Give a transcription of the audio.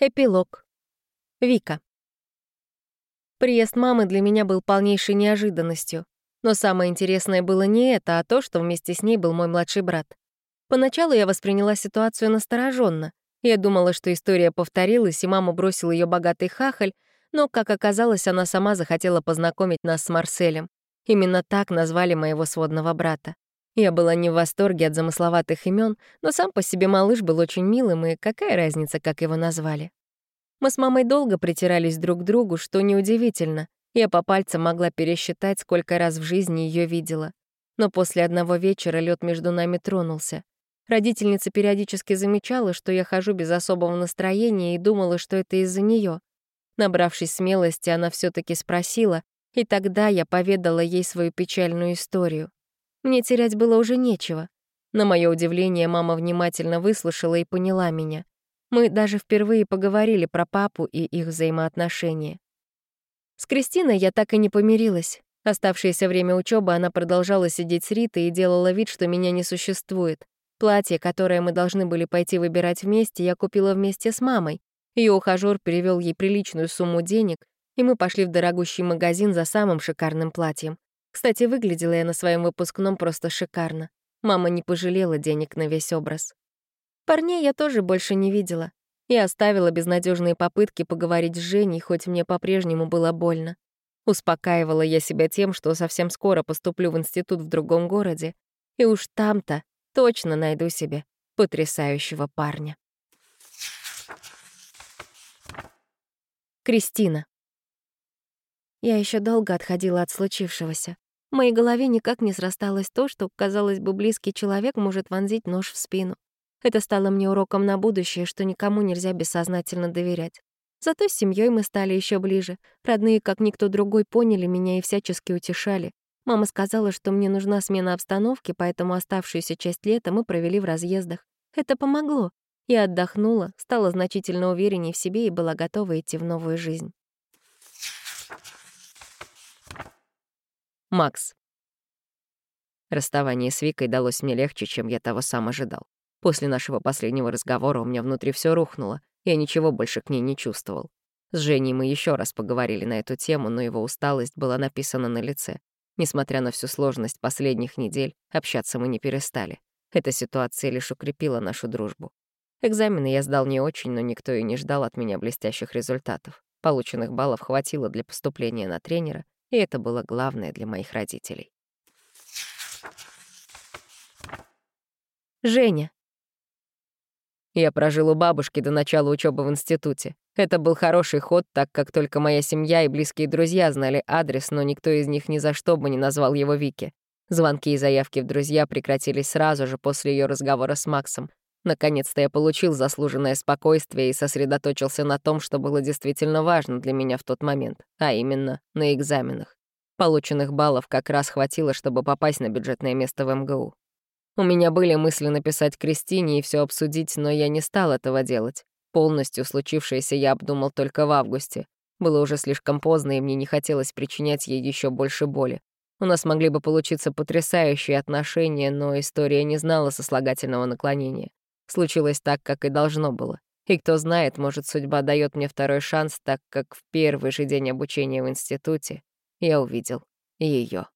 Эпилог. Вика. Приезд мамы для меня был полнейшей неожиданностью. Но самое интересное было не это, а то, что вместе с ней был мой младший брат. Поначалу я восприняла ситуацию настороженно. Я думала, что история повторилась, и мама бросила ее богатый хахаль, но, как оказалось, она сама захотела познакомить нас с Марселем. Именно так назвали моего сводного брата. Я была не в восторге от замысловатых имен, но сам по себе малыш был очень милым, и какая разница, как его назвали. Мы с мамой долго притирались друг к другу, что неудивительно. Я по пальцам могла пересчитать, сколько раз в жизни ее видела. Но после одного вечера лед между нами тронулся. Родительница периодически замечала, что я хожу без особого настроения и думала, что это из-за нее. Набравшись смелости, она все таки спросила, и тогда я поведала ей свою печальную историю. Мне терять было уже нечего. На мое удивление, мама внимательно выслушала и поняла меня. Мы даже впервые поговорили про папу и их взаимоотношения. С Кристиной я так и не помирилась. Оставшееся время учебы она продолжала сидеть с Ритой и делала вид, что меня не существует. Платье, которое мы должны были пойти выбирать вместе, я купила вместе с мамой. Ее ухажёр перевел ей приличную сумму денег, и мы пошли в дорогущий магазин за самым шикарным платьем. Кстати, выглядела я на своем выпускном просто шикарно. Мама не пожалела денег на весь образ. Парней я тоже больше не видела. Я оставила безнадежные попытки поговорить с Женей, хоть мне по-прежнему было больно. Успокаивала я себя тем, что совсем скоро поступлю в институт в другом городе, и уж там-то точно найду себе потрясающего парня. Кристина. Я еще долго отходила от случившегося. В моей голове никак не срасталось то, что, казалось бы, близкий человек может вонзить нож в спину. Это стало мне уроком на будущее, что никому нельзя бессознательно доверять. Зато с семьей мы стали еще ближе. Родные, как никто другой, поняли меня и всячески утешали. Мама сказала, что мне нужна смена обстановки, поэтому оставшуюся часть лета мы провели в разъездах. Это помогло. Я отдохнула, стала значительно увереннее в себе и была готова идти в новую жизнь. Макс. Расставание с Викой далось мне легче, чем я того сам ожидал. После нашего последнего разговора у меня внутри все рухнуло, я ничего больше к ней не чувствовал. С Женей мы еще раз поговорили на эту тему, но его усталость была написана на лице. Несмотря на всю сложность последних недель, общаться мы не перестали. Эта ситуация лишь укрепила нашу дружбу. Экзамены я сдал не очень, но никто и не ждал от меня блестящих результатов. Полученных баллов хватило для поступления на тренера, и это было главное для моих родителей. Женя. Я прожил у бабушки до начала учебы в институте. Это был хороший ход, так как только моя семья и близкие друзья знали адрес, но никто из них ни за что бы не назвал его Вики. Звонки и заявки в друзья прекратились сразу же после ее разговора с Максом. Наконец-то я получил заслуженное спокойствие и сосредоточился на том, что было действительно важно для меня в тот момент, а именно на экзаменах. Полученных баллов как раз хватило, чтобы попасть на бюджетное место в МГУ. У меня были мысли написать Кристине и все обсудить, но я не стал этого делать. Полностью случившееся я обдумал только в августе. Было уже слишком поздно, и мне не хотелось причинять ей еще больше боли. У нас могли бы получиться потрясающие отношения, но история не знала сослагательного наклонения. Случилось так, как и должно было. И кто знает, может, судьба дает мне второй шанс, так как в первый же день обучения в институте я увидел ее.